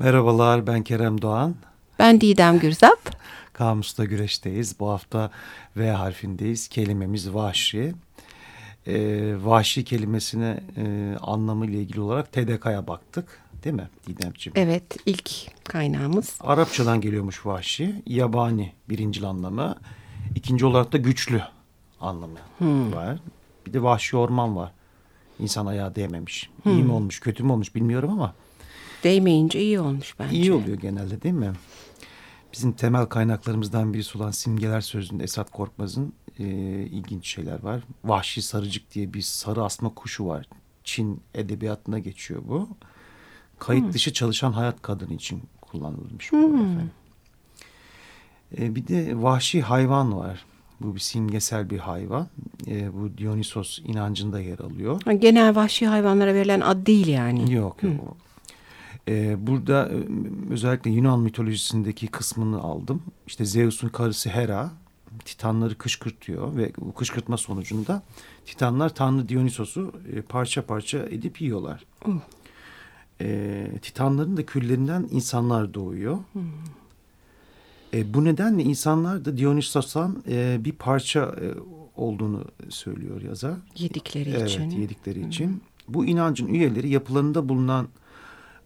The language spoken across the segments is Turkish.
Merhabalar ben Kerem Doğan. Ben Didem Gürzap. Kamus'ta güreşteyiz. Bu hafta V harfindeyiz. Kelimemiz vahşi. Ee, vahşi kelimesine e, anlamı ile ilgili olarak TDK'ya baktık. Değil mi Didemciğim? Evet ilk kaynağımız. Arapçadan geliyormuş vahşi. Yabani birinci anlamı. İkinci olarak da güçlü anlamı hmm. var. Bir de vahşi orman var. İnsan ayağı değmemiş. Hmm. İyi mi olmuş kötü mü olmuş bilmiyorum ama. Değmeyince iyi olmuş bence. İyi oluyor genelde değil mi? Bizim temel kaynaklarımızdan birisi olan simgeler sözünde Esat Korkmaz'ın e, ilginç şeyler var. Vahşi sarıcık diye bir sarı asma kuşu var. Çin edebiyatına geçiyor bu. Kayıt hmm. dışı çalışan hayat kadını için kullanılmış. Hmm. Bu e, bir de vahşi hayvan var. Bu bir simgesel bir hayvan. E, bu Dionysos inancında yer alıyor. Genel vahşi hayvanlara verilen ad değil yani. Yok yok. Hmm. Ee, burada e, özellikle Yunan mitolojisindeki kısmını aldım. İşte Zeus'un karısı Hera Titanları kışkırtıyor ve bu kışkırtma sonucunda Titanlar Tanrı Dionysos'u e, parça parça edip yiyorlar. Uh. E, Titanların da küllerinden insanlar doğuyor. Hmm. E, bu nedenle insanlar da Dionysos'tan e, bir parça e, olduğunu söylüyor yazar. Yedikleri evet, için. Evet, yedikleri için. Hmm. Bu inancın üyeleri yapılarında bulunan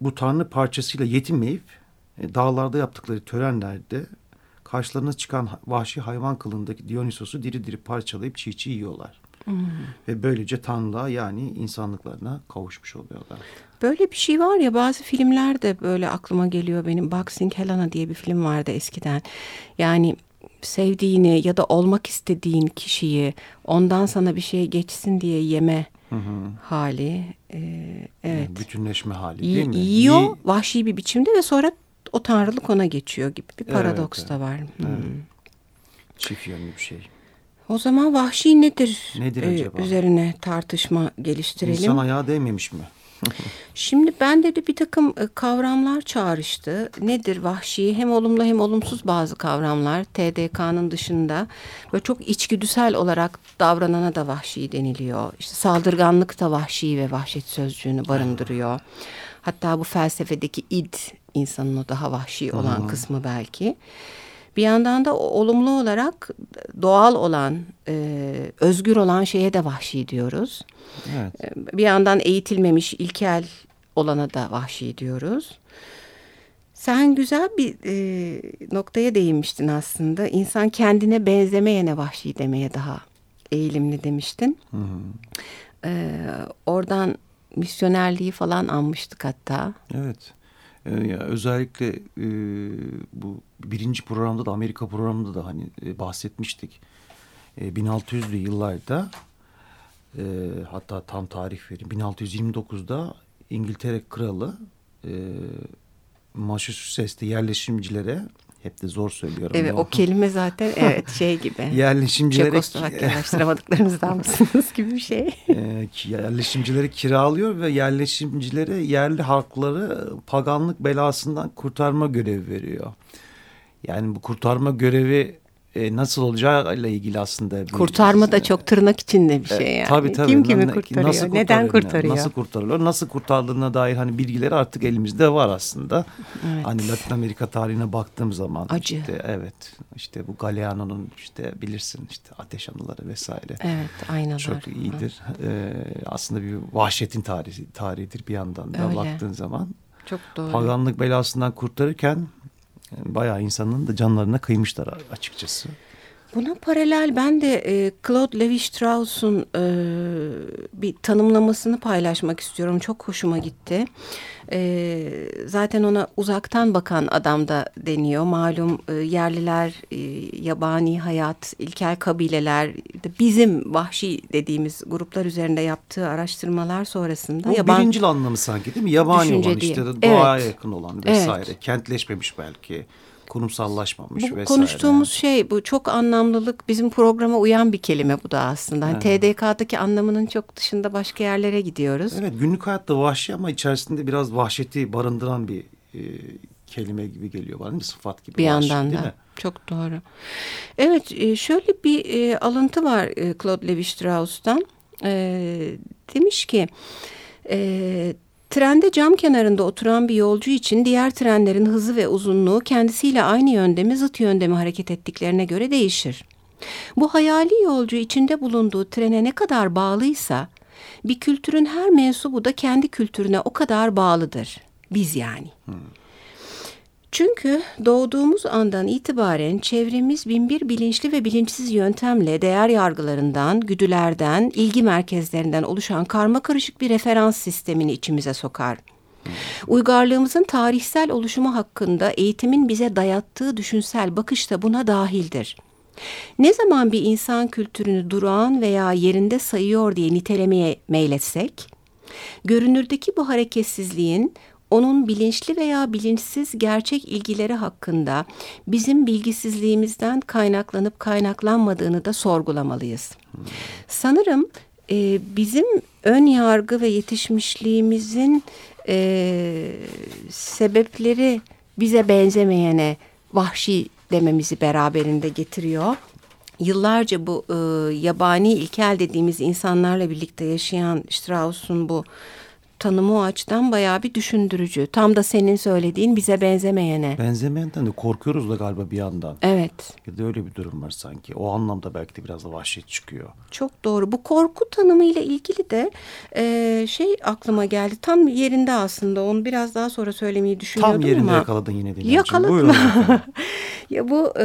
bu tanrı parçasıyla yetinmeyip e, dağlarda yaptıkları törenlerde karşılarına çıkan vahşi hayvan kılındaki Dionysos'u diri diri parçalayıp çiğ çiğ yiyorlar. Hmm. Ve böylece tanrılığa yani insanlıklarına kavuşmuş oluyorlar. Böyle bir şey var ya bazı filmlerde böyle aklıma geliyor benim. Boxing Helena diye bir film vardı eskiden. Yani sevdiğini ya da olmak istediğin kişiyi ondan sana bir şey geçsin diye yeme hı hı. hali. E, evet. Yani bütünleşme hali değil mi? Yiyor İyi. vahşi bir biçimde ve sonra o tanrılık ona geçiyor gibi bir paradoks evet, da var. Evet. Hmm. Çift yönlü bir şey. O zaman vahşi nedir? Nedir ee, acaba? Üzerine tartışma geliştirelim. İnsan ayağı değmemiş mi? Şimdi bende de bir takım e, kavramlar çağrıştı. Nedir vahşi? Hem olumlu hem olumsuz bazı kavramlar TDK'nın dışında. Böyle çok içgüdüsel olarak davranana da vahşi deniliyor. İşte saldırganlık da vahşi ve vahşet sözcüğünü barındırıyor. Hatta bu felsefedeki id insanın o daha vahşi olan hmm. kısmı belki. Bir yandan da olumlu olarak doğal olan, e, özgür olan şeye de vahşi diyoruz. Evet. E, bir yandan eğitilmemiş, ilkel olana da vahşi diyoruz. Sen güzel bir e, noktaya değinmiştin aslında. İnsan kendine benzemeyene vahşi demeye daha eğilimli demiştin. Hı hı. E, oradan misyonerliği falan anmıştık hatta. Evet. Ee, ya özellikle e, bu birinci programda da Amerika programında da hani e, bahsetmiştik. E, 1600'lü yıllarda e, hatta tam tarih vereyim. 1629'da İngiltere kralı e, Massachusetts'te yerleşimcilere hep de zor söylüyorum. Evet o kelime zaten evet şey gibi. yerleşimcilere... Çekoslovakya araştıramadıklarınızdan mısınız gibi bir şey. e, yerleşimcileri kiralıyor ve yerleşimcilere yerli halkları paganlık belasından kurtarma görevi veriyor. Yani bu kurtarma görevi e, nasıl olacağıyla ilgili aslında. Kurtarma da çok tırnak içinde bir şey yani. E, tabii tabii. Kim kimi kurtarıyor? Nasıl Neden kurtarıyor? Nasıl kurtarılıyor? Nasıl kurtardığına dair hani bilgileri artık elimizde var aslında. Evet. Hani Latin Amerika tarihine baktığım zaman. Acı. Işte, evet. İşte bu Galeano'nun işte bilirsin işte ateş anıları vesaire. Evet aynalar. Çok iyidir. Ee, aslında bir vahşetin tarihi, tarihidir bir yandan da Öyle. baktığın zaman. Çok doğru. Paganlık belasından kurtarırken bayağı insanın da canlarına kıymışlar açıkçası. Buna paralel ben de e, Claude Levi-Strauss'un e, bir tanımlamasını paylaşmak istiyorum. Çok hoşuma gitti. E, zaten ona uzaktan bakan adam da deniyor. Malum e, yerliler, e, yabani hayat, ilkel kabileler, bizim vahşi dediğimiz gruplar üzerinde yaptığı araştırmalar sonrasında. Bu yaban, birincil anlamı sanki değil mi? Yabani olan işte doğaya evet. yakın olan vesaire. Evet. Kentleşmemiş belki kurumsallaşmamış bu, vesaire. Konuştuğumuz şey bu çok anlamlılık bizim programa uyan bir kelime bu da aslında. Hani evet. TDK'daki anlamının çok dışında başka yerlere gidiyoruz. Evet günlük hayatta vahşi ama içerisinde biraz vahşeti barındıran bir e, kelime gibi geliyor bana bir sıfat gibi. Bir vahşi, yandan da. Mi? Çok doğru. Evet e, şöyle bir e, alıntı var e, Claude Levi-Strauss'tan. E, demiş ki... E, Trende cam kenarında oturan bir yolcu için diğer trenlerin hızı ve uzunluğu kendisiyle aynı yönde mi zıt yönde mi hareket ettiklerine göre değişir. Bu hayali yolcu içinde bulunduğu trene ne kadar bağlıysa bir kültürün her mensubu da kendi kültürüne o kadar bağlıdır. Biz yani. Hmm. Çünkü doğduğumuz andan itibaren çevremiz binbir bilinçli ve bilinçsiz yöntemle değer yargılarından, güdülerden, ilgi merkezlerinden oluşan karma karışık bir referans sistemini içimize sokar. Uygarlığımızın tarihsel oluşumu hakkında eğitimin bize dayattığı düşünsel bakış da buna dahildir. Ne zaman bir insan kültürünü durağan veya yerinde sayıyor diye nitelemeye meyletsek, görünürdeki bu hareketsizliğin onun bilinçli veya bilinçsiz gerçek ilgileri hakkında bizim bilgisizliğimizden kaynaklanıp kaynaklanmadığını da sorgulamalıyız. Sanırım e, bizim ön yargı ve yetişmişliğimizin e, sebepleri bize benzemeyene vahşi dememizi beraberinde getiriyor. Yıllarca bu e, yabani ilkel dediğimiz insanlarla birlikte yaşayan Strauss'un bu tanımı o açıdan bayağı bir düşündürücü. Tam da senin söylediğin bize benzemeyene. Benzemeyenden de korkuyoruz da galiba bir yandan. Evet. Ya da öyle bir durum var sanki. O anlamda belki de biraz da vahşet çıkıyor. Çok doğru. Bu korku tanımı ile ilgili de e, şey aklıma geldi. Tam yerinde aslında. Onu biraz daha sonra söylemeyi düşünüyordum ama. Tam yerinde ama. yakaladın yine Dilancığım. Yakaladım. ya bu e,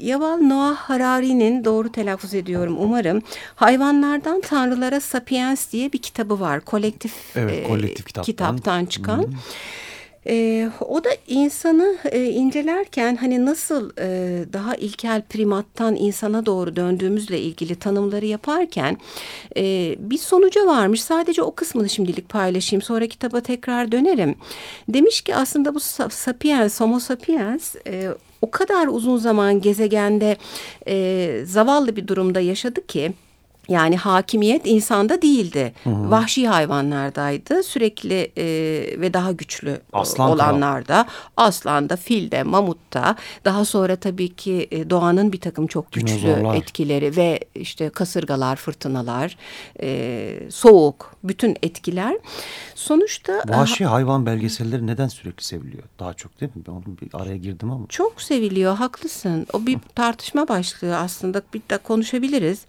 Yaval Noah Harari'nin doğru telaffuz ediyorum umarım. Hayvanlardan Tanrılara Sapiens diye bir kitabı var. Kolektif evet kolektif kitaptan, kitaptan çıkan. E, o da insanı e, incelerken hani nasıl e, daha ilkel primattan insana doğru döndüğümüzle ilgili tanımları yaparken e, bir sonuca varmış. Sadece o kısmını şimdilik paylaşayım. Sonra kitaba tekrar dönerim. Demiş ki aslında bu sapiens, homo sapiens e, o kadar uzun zaman gezegende e, zavallı bir durumda yaşadı ki yani hakimiyet insanda değildi. Hı hı. Vahşi hayvanlardaydı. Sürekli e, ve daha güçlü Aslan olanlarda. Aslanda, filde, mamutta. Daha sonra tabii ki e, doğanın bir takım çok güçlü Dinozorlar. etkileri ve işte kasırgalar, fırtınalar, e, soğuk, bütün etkiler. Sonuçta... Vahşi hayvan belgeselleri neden sürekli seviliyor? Daha çok değil mi? Ben onun bir araya girdim ama. Çok seviliyor, haklısın. O bir tartışma başlığı aslında. Bir de konuşabiliriz.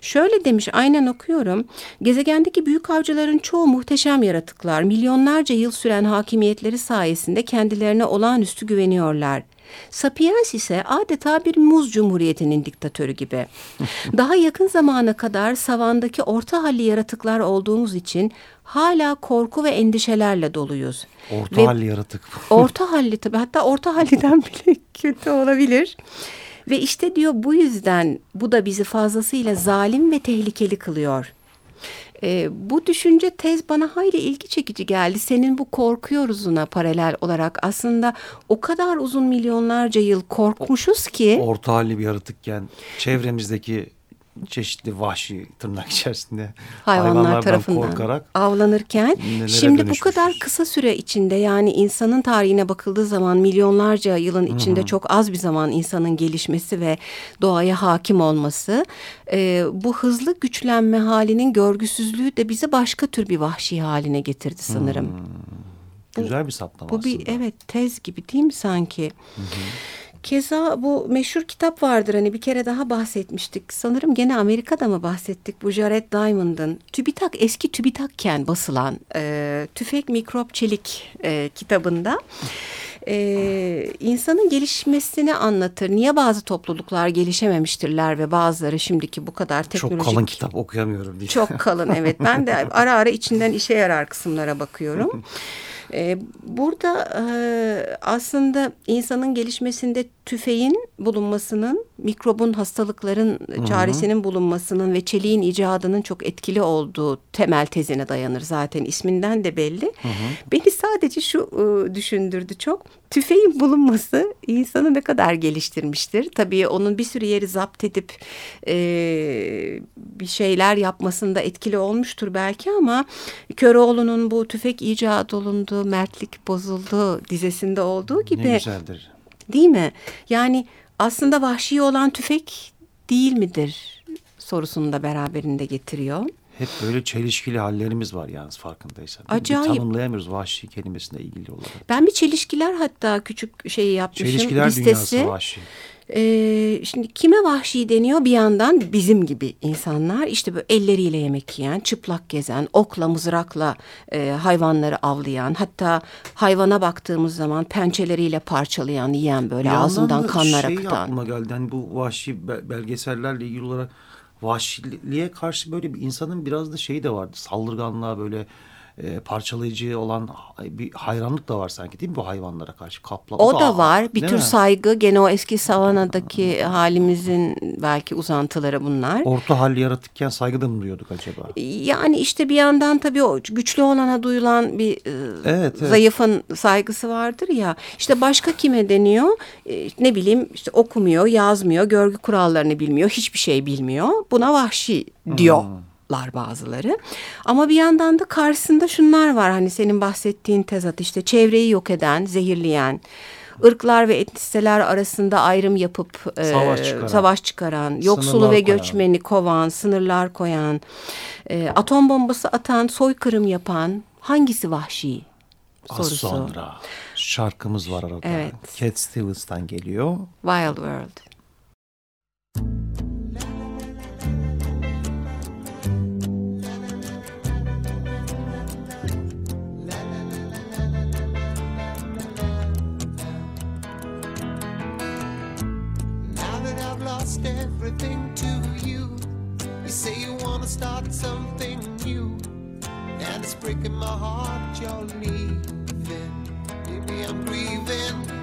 Şöyle Şöyle demiş aynen okuyorum. Gezegendeki büyük avcıların çoğu muhteşem yaratıklar. Milyonlarca yıl süren hakimiyetleri sayesinde kendilerine olağanüstü güveniyorlar. Sapiens ise adeta bir muz cumhuriyetinin diktatörü gibi. Daha yakın zamana kadar savandaki orta halli yaratıklar olduğumuz için hala korku ve endişelerle doluyuz. Orta ve halli yaratık. orta halli tabii hatta orta halliden bile kötü olabilir. Ve işte diyor bu yüzden bu da bizi fazlasıyla zalim ve tehlikeli kılıyor. E, bu düşünce tez bana hayli ilgi çekici geldi. Senin bu korkuyoruzuna paralel olarak aslında o kadar uzun milyonlarca yıl korkmuşuz ki. Orta halli bir yaratıkken çevremizdeki çeşitli vahşi tırnak içerisinde hayvanlar tarafından korkarak avlanırken şimdi bu kadar kısa süre içinde yani insanın tarihine bakıldığı zaman milyonlarca yılın içinde Hı-hı. çok az bir zaman insanın gelişmesi ve doğaya hakim olması e, bu hızlı güçlenme halinin görgüsüzlüğü de bizi başka tür bir vahşi haline getirdi sanırım. Hmm. Güzel bir saptama bu. Bu bir evet tez gibi değil mi sanki? Hı hı. Keza bu meşhur kitap vardır hani bir kere daha bahsetmiştik. Sanırım gene Amerika'da mı bahsettik bu Jared Diamond'ın TÜBİTAK eski TÜBİTAK'ken basılan e, Tüfek Mikrop Çelik e, kitabında e, insanın gelişmesini anlatır. Niye bazı topluluklar gelişememiştirler ve bazıları şimdiki bu kadar teknolojik. Çok kalın kitap okuyamıyorum diye. Çok kalın evet. Ben de ara ara içinden işe yarar kısımlara bakıyorum. Ee, burada e, aslında insanın gelişmesinde tüfeğin bulunmasının, mikrobun hastalıkların Hı-hı. çaresinin bulunmasının ve çeliğin icadının çok etkili olduğu temel tezine dayanır zaten isminden de belli. Hı-hı. Beni sadece şu e, düşündürdü çok. Tüfeğin bulunması insanı ne kadar geliştirmiştir. Tabii onun bir sürü yeri zapt edip e, bir şeyler yapmasında etkili olmuştur belki ama Köroğlu'nun bu tüfek icat olundu, mertlik bozuldu dizesinde olduğu gibi. Ne güzeldir. Değil mi? Yani aslında vahşi olan tüfek değil midir sorusunu da beraberinde getiriyor. Hep böyle çelişkili hallerimiz var yalnız farkındaysan. Acayip. Bir tanımlayamıyoruz vahşi kelimesine ilgili olarak. Ben bir çelişkiler hatta küçük şeyi yapmışım. Çelişkiler listesi. dünyası vahşi. Ee, şimdi kime vahşi deniyor bir yandan bizim gibi insanlar işte böyle elleriyle yemek yiyen, çıplak gezen, okla mızrakla e, hayvanları avlayan hatta hayvana baktığımız zaman pençeleriyle parçalayan, yiyen böyle Bir ağzından da kanlar şey akıtan. aklıma geldi. Hani bu vahşi be- belgesellerle ilgili olarak vahşiliğe karşı böyle bir insanın biraz da şeyi de vardı. Saldırganlığa böyle e, parçalayıcı olan bir hayranlık da var sanki değil mi bu hayvanlara karşı? Kaplan. O da var. Bir tür mi? saygı. Gene o eski savanadaki halimizin belki uzantıları bunlar. Orta halli yaratıkken saygı da mı duyuyorduk acaba? Yani işte bir yandan tabii o güçlü olana duyulan bir e, Evet, evet. zayıfın saygısı vardır ya. İşte başka kime deniyor? E, ne bileyim işte okumuyor, yazmıyor, görgü kurallarını bilmiyor, hiçbir şey bilmiyor. Buna vahşi diyorlar bazıları. Ama bir yandan da karşısında şunlar var. Hani senin bahsettiğin tezat işte çevreyi yok eden, zehirleyen, ırklar ve etnisiteler arasında ayrım yapıp e, Savaş çıkaran. savaş çıkaran, yoksulu ve koyan. göçmeni kovan, sınırlar koyan, e, atom bombası atan, soykırım yapan hangisi vahşi? Az Sorusu. sonra şarkımız var arada. Evet. Cat Stevens'tan geliyor. Wild World. Now lost everything to you, you say you wanna start something new, and it's breaking my heart you're leaving. Maybe I'm grieving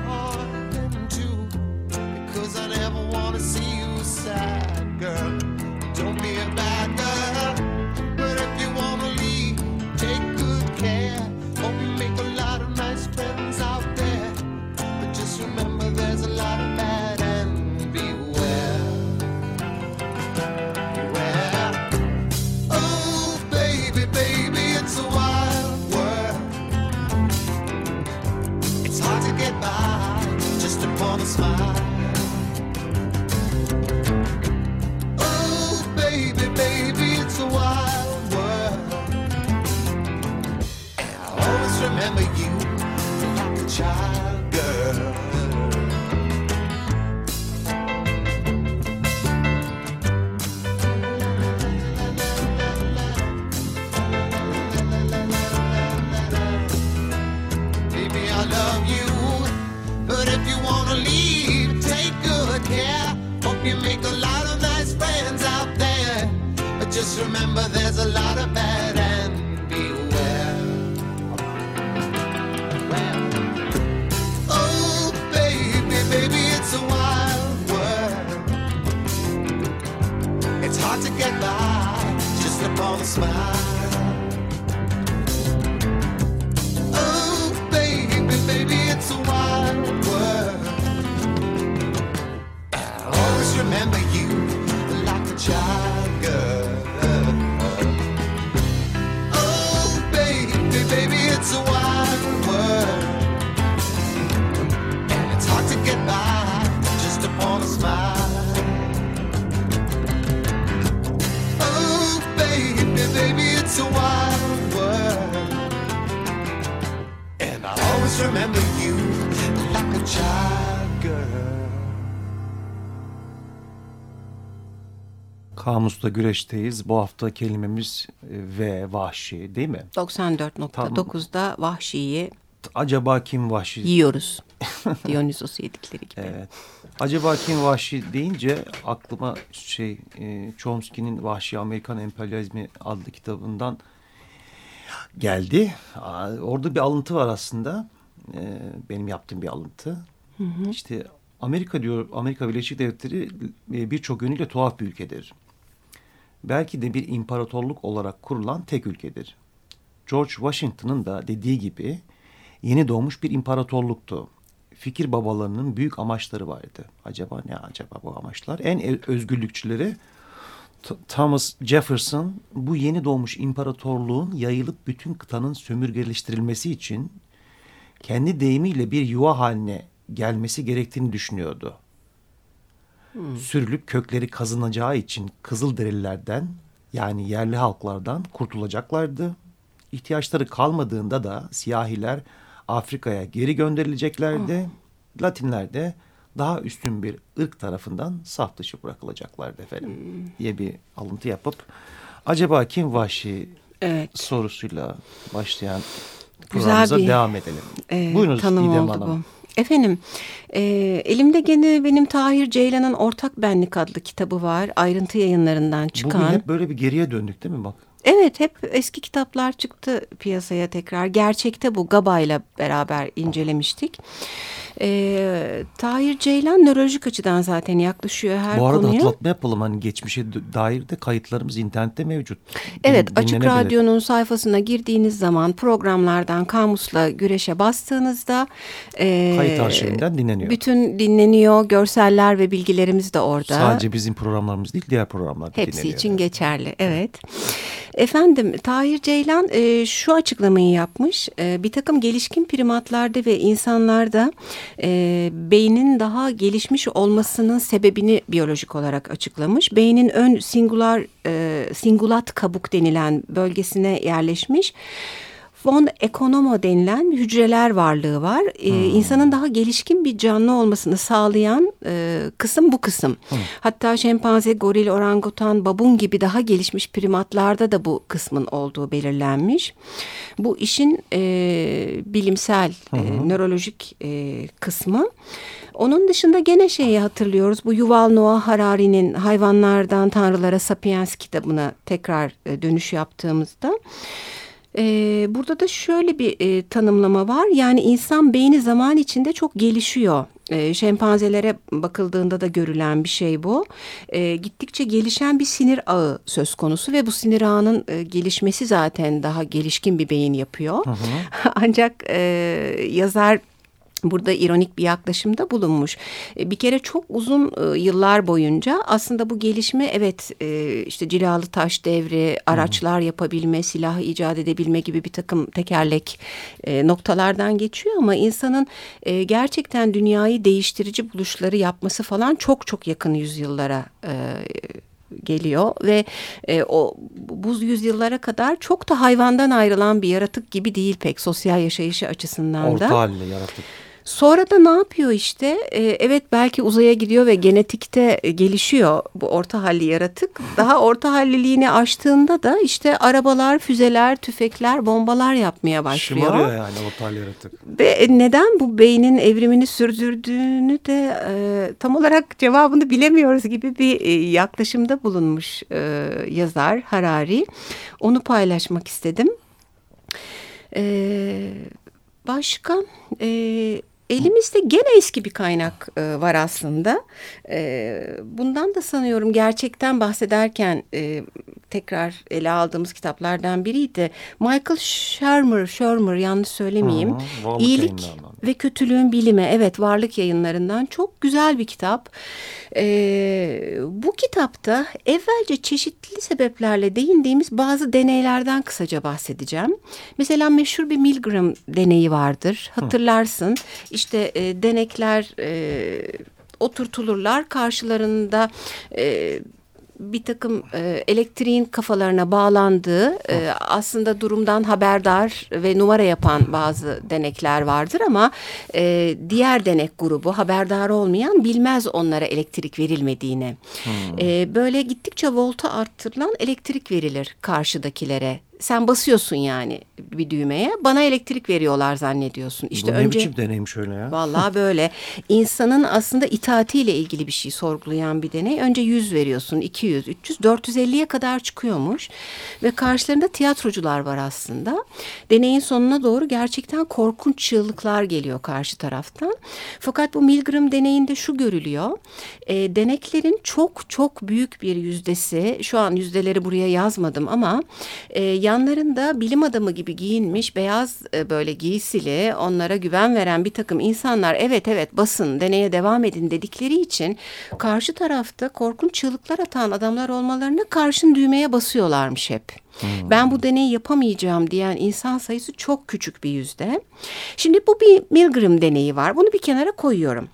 heart in two. Because I never want to see you sad, remember you like a child girl. Oh, baby, baby, it's a wild world. And it's hard to get by just upon a smile. Oh, baby, baby, it's a wild world. And I'll always remember you like a child Kamus'ta güreşteyiz. Bu hafta kelimemiz ve vahşi değil mi? 94.9'da vahşiyi Acaba kim vahşi? yiyoruz. Dionysos yedikleri gibi. Evet. Acaba kim vahşi deyince aklıma şey e, Chomsky'nin Vahşi Amerikan Emperyalizmi adlı kitabından geldi. Aa, Orada bir alıntı var aslında. E, benim yaptığım bir alıntı. İşte Amerika diyor Amerika Birleşik Devletleri e, birçok yönüyle tuhaf bir ülkedir. Belki de bir imparatorluk olarak kurulan tek ülkedir. George Washington'ın da dediği gibi yeni doğmuş bir imparatorluktu. Fikir babalarının büyük amaçları vardı. Acaba ne acaba bu amaçlar? En özgürlükçüleri Thomas Jefferson bu yeni doğmuş imparatorluğun yayılıp bütün kıtanın sömürgeleştirilmesi için kendi deyimiyle bir yuva haline gelmesi gerektiğini düşünüyordu. Sürülüp kökleri kazınacağı için Kızılderililerden yani yerli halklardan kurtulacaklardı. İhtiyaçları kalmadığında da siyahiler Afrika'ya geri gönderileceklerdi. Latinler de daha üstün bir ırk tarafından saf dışı bırakılacaklardı efendim diye bir alıntı yapıp acaba kim vahşi Evet. sorusuyla başlayan Güzel programımıza bir, devam edelim. Ee, Buyurunuz tanım İdem oldu Hanım. bu. Efendim, e, elimde gene benim Tahir Ceylan'ın Ortak Benlik adlı kitabı var. Ayrıntı yayınlarından çıkan. Bugün hep böyle bir geriye döndük değil mi bak? Evet hep eski kitaplar çıktı piyasaya tekrar. Gerçekte bu Gaba'yla beraber incelemiştik. Ee, Tahir Ceylan nörolojik açıdan zaten yaklaşıyor her Bu arada konuya. hatırlatma yapalım hani geçmişe dair de kayıtlarımız internette mevcut. Evet Din- Açık. Radyo'nun sayfasına girdiğiniz zaman programlardan kamusla güreşe bastığınızda e, Kayıt arşivinden dinleniyor. bütün dinleniyor. Görseller ve bilgilerimiz de orada. Sadece bizim programlarımız değil diğer programlar da Hepsi dinleniyor. için geçerli. Evet. Efendim Tahir Ceylan e, şu açıklamayı yapmış. E, bir takım gelişkin primatlarda ve insanlarda e, beynin daha gelişmiş olmasının sebebini biyolojik olarak açıklamış. Beynin ön singular e, singulat kabuk denilen bölgesine yerleşmiş. Von economo denilen hücreler varlığı var. Ee, insanın daha gelişkin bir canlı olmasını sağlayan e, kısım bu kısım. Hatta şempanze, goril, orangutan, babun gibi daha gelişmiş primatlarda da bu kısmın olduğu belirlenmiş. Bu işin e, bilimsel, e, nörolojik e, kısmı. Onun dışında gene şeyi hatırlıyoruz. Bu Yuval Noah Harari'nin Hayvanlardan Tanrılara Sapiens kitabına tekrar e, dönüş yaptığımızda ee, burada da şöyle bir e, tanımlama var. Yani insan beyni zaman içinde çok gelişiyor. E, şempanzelere bakıldığında da görülen bir şey bu. E, gittikçe gelişen bir sinir ağı söz konusu ve bu sinir ağının e, gelişmesi zaten daha gelişkin bir beyin yapıyor. Ancak e, yazar burada ironik bir yaklaşımda bulunmuş. E, Bir kere çok uzun e, yıllar boyunca aslında bu gelişme evet e, işte cilalı taş devri, araçlar yapabilme, silah icat edebilme gibi bir takım tekerlek noktalardan geçiyor ama insanın gerçekten dünyayı değiştirici buluşları yapması falan çok çok yakın yüzyıllara geliyor ve e, o bu yüzyıllara kadar çok da hayvandan ayrılan bir yaratık gibi değil pek sosyal yaşayışı açısından da. Orta halde yarattık. Sonra da ne yapıyor işte? Ee, evet belki uzaya gidiyor ve genetikte e, gelişiyor bu orta halli yaratık. Daha orta halliliğini aştığında da işte arabalar, füzeler, tüfekler, bombalar yapmaya başlıyor. Şımarıyor yani orta halde yarattık. Ve neden bu beynin evrimini sürdürdüğünü de e, tam olarak cevabını bilemiyoruz gibi bir e, yaklaşımda bulunmuş e, yazar Harari. Onu paylaşmak istedim. E, başka e, elimizde gene eski bir kaynak e, var aslında. E, bundan da sanıyorum gerçekten bahsederken e, tekrar ele aldığımız kitaplardan biriydi. Michael Shermer, Shermer yanlış söylemeyeyim. Hı hı, İyilik. Ve Kötülüğün Bilimi. Evet varlık yayınlarından çok güzel bir kitap. Ee, bu kitapta evvelce çeşitli sebeplerle değindiğimiz bazı deneylerden kısaca bahsedeceğim. Mesela meşhur bir Milgram deneyi vardır. Hatırlarsın işte e, denekler e, oturtulurlar karşılarında... E, bir takım e, elektriğin kafalarına bağlandığı e, aslında durumdan haberdar ve numara yapan bazı denekler vardır ama e, diğer denek grubu haberdar olmayan bilmez onlara elektrik verilmediğini. E, böyle gittikçe volta arttırılan elektrik verilir karşıdakilere sen basıyorsun yani bir düğmeye. Bana elektrik veriyorlar zannediyorsun. İşte Bu ne önce biçim deneymiş öyle ya? Vallahi böyle. İnsanın aslında itaatiyle ilgili bir şey sorgulayan bir deney. Önce 100 veriyorsun, 200, 300, 450'ye kadar çıkıyormuş. Ve karşılarında tiyatrocular var aslında. Deneyin sonuna doğru gerçekten korkunç çığlıklar geliyor karşı taraftan. Fakat bu Milgram deneyinde şu görülüyor. E, deneklerin çok çok büyük bir yüzdesi, şu an yüzdeleri buraya yazmadım ama e, yanlarında bilim adamı gibi giyinmiş beyaz e, böyle giysili onlara güven veren bir takım insanlar evet evet basın deneye devam edin dedikleri için karşı tarafta korkunç çığlıklar atan adamlar olmalarına karşın düğmeye basıyorlarmış hep. Ben bu deneyi yapamayacağım diyen insan sayısı çok küçük bir yüzde. Şimdi bu bir Milgram deneyi var. Bunu bir kenara koyuyorum.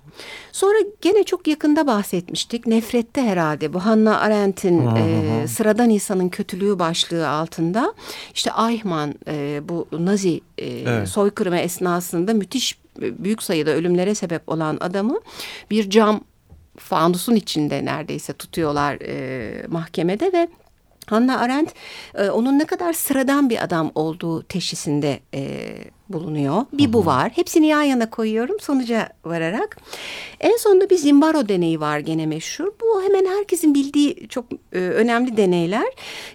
Sonra gene çok yakında bahsetmiştik. Nefrette herhalde bu Hannah Arendt'in e, sıradan insanın kötülüğü başlığı altında işte Eichmann e, bu Nazi e, Evet. soykırımı esnasında müthiş e, büyük sayıda ölümlere sebep olan adamı bir cam fanusun içinde neredeyse tutuyorlar e, mahkemede ve Hannah Arendt e, onun ne kadar sıradan bir adam olduğu teşhisinde e, bulunuyor. Bir bu var. Hepsini yan yana koyuyorum sonuca vararak. En sonunda bir Zimbaro deneyi var gene meşhur. Bu hemen herkesin bildiği çok e, önemli deneyler.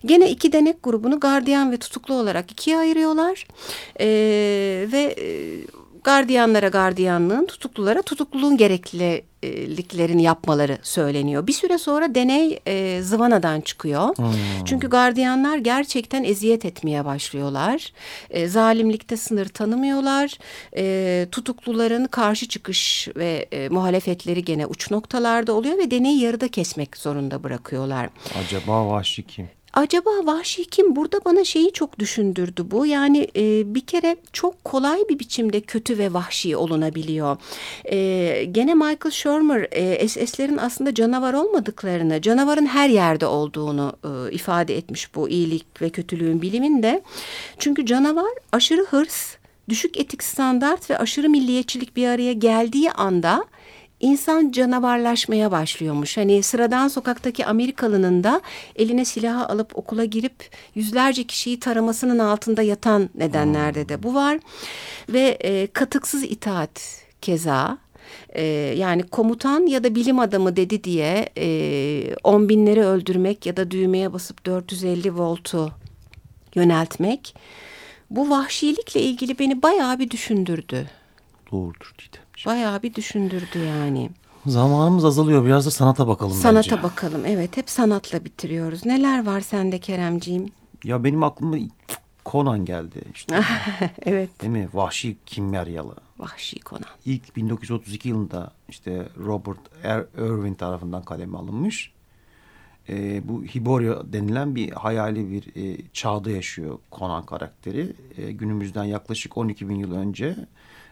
Gene iki denek grubunu gardiyan ve tutuklu olarak ikiye ayırıyorlar. E, ve e, gardiyanlara gardiyanlığın, tutuklulara tutukluluğun gerekliliklerini yapmaları söyleniyor. Bir süre sonra deney e, zıvanadan çıkıyor. Çünkü gardiyanlar gerçekten eziyet etmeye başlıyorlar. E, zalimlikte sınır tanımıyorlar. E, tutukluların karşı çıkış ve e, muhalefetleri gene uç noktalarda oluyor ve deneyi yarıda kesmek zorunda bırakıyorlar. Acaba vahşi kim? Acaba vahşi kim? Burada bana şeyi çok düşündürdü bu. Yani e, bir kere çok kolay bir biçimde kötü ve vahşi olunabiliyor. E, gene Michael Shermer e, SS'lerin aslında canavar olmadıklarını, canavarın her yerde olduğunu e, ifade etmiş bu iyilik ve kötülüğün biliminde. Çünkü canavar aşırı hırs, düşük etik standart ve aşırı milliyetçilik bir araya geldiği anda insan canavarlaşmaya başlıyormuş. Hani sıradan sokaktaki Amerikalının da eline silahı alıp okula girip yüzlerce kişiyi taramasının altında yatan nedenlerde de bu var. Ve e, katıksız itaat keza. E, yani komutan ya da bilim adamı dedi diye e, on binleri öldürmek ya da düğmeye basıp 450 voltu yöneltmek bu vahşilikle ilgili beni bayağı bir düşündürdü. Doğrudur Didem. Bayağı bir düşündürdü yani. Zamanımız azalıyor. Biraz da sanata bakalım Sanata bence. bakalım. Evet hep sanatla bitiriyoruz. Neler var sende Keremciğim? Ya benim aklıma Conan geldi işte. evet. Değil mi? Vahşi kimyaryalı. Vahşi Conan. İlk 1932 yılında işte Robert Er- Irwin tarafından kaleme alınmış. Ee, bu Hiboria denilen bir hayali bir e, çağda yaşıyor Conan karakteri. E, günümüzden yaklaşık 12 bin yıl önce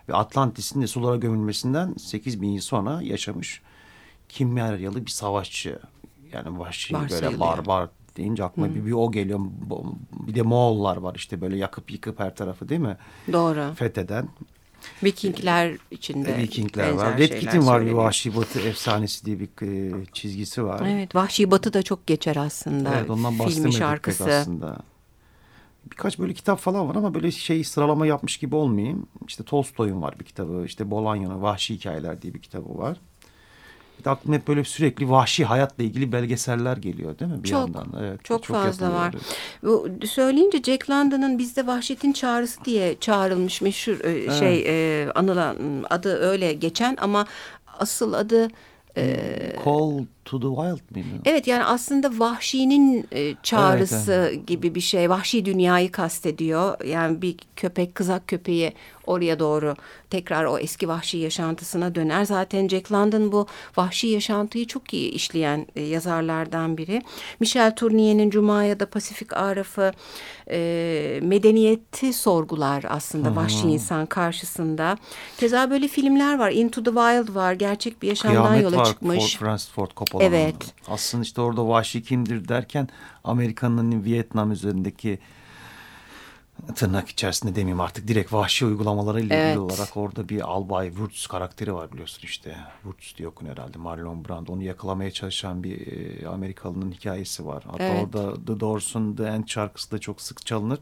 ve Atlantis'in de sulara gömülmesinden 8 bin yıl sonra yaşamış kimyaryalı bir savaşçı. Yani vahşi böyle barbar deyince aklıma bir, bir o geliyor. Bir de Moğollar var işte böyle yakıp yıkıp her tarafı değil mi? Doğru. Fetheden. Vikingler içinde. Vikingler var. Red Kit'in var bir. Vahşi Batı efsanesi diye bir e, çizgisi var. Evet Vahşi Batı da çok geçer aslında. Evet, ondan bahsedemedik şarkısı. aslında. Birkaç böyle kitap falan var ama böyle şey sıralama yapmış gibi olmayayım. İşte Tolstoy'un var bir kitabı. İşte Bolanya'nın Vahşi Hikayeler diye bir kitabı var. Bir de aklıma hep böyle sürekli vahşi hayatla ilgili belgeseller geliyor değil mi? Bir Çok, yandan. Evet, Çok fazla yapılıyor. var. Bu söyleyince Jack London'ın bizde vahşetin çağrısı diye çağrılmış meşhur e, şey e, anılan adı öyle geçen ama asıl adı e, Call to the Wild mıydı? Evet yani aslında vahşinin e, çağrısı gibi bir şey. Vahşi dünyayı kastediyor. Yani bir köpek kızak köpeği oraya doğru tekrar o eski vahşi yaşantısına döner. Zaten Jack London bu vahşi yaşantıyı çok iyi işleyen e, yazarlardan biri. Michel Tournier'in Cuma ya da Pasifik Araf'ı e, medeniyeti sorgular aslında vahşi insan karşısında. Keza böyle filmler var. Into the Wild var. Gerçek bir yaşamdan Kıyamet yola var çıkmış. Ford, Francis Ford Coppola'nın. Evet. Aslında işte orada vahşi kimdir derken Amerika'nın Vietnam üzerindeki tırnak içerisinde demeyeyim artık direkt vahşi uygulamalarıyla Evet. ilgili olarak orada bir Albay Wurtz karakteri var biliyorsun işte. Wurtz diye okun herhalde Marlon Brando. Onu yakalamaya çalışan bir e, Amerikalının hikayesi var. Hatta Evet. orada The Doors'un The End şarkısı da çok sık çalınır.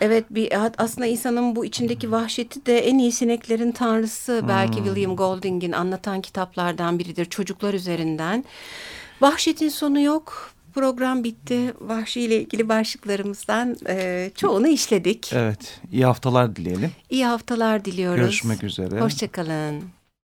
Evet bir aslında insanın bu içindeki vahşeti de en iyi sineklerin tanrısı belki William Golding'in anlatan kitaplardan biridir çocuklar üzerinden. Vahşetin sonu yok. Program bitti. Vahşi ile ilgili başlıklarımızdan e, çoğunu işledik. Evet iyi haftalar dileyelim. İyi haftalar diliyoruz. Görüşmek üzere. Hoşçakalın.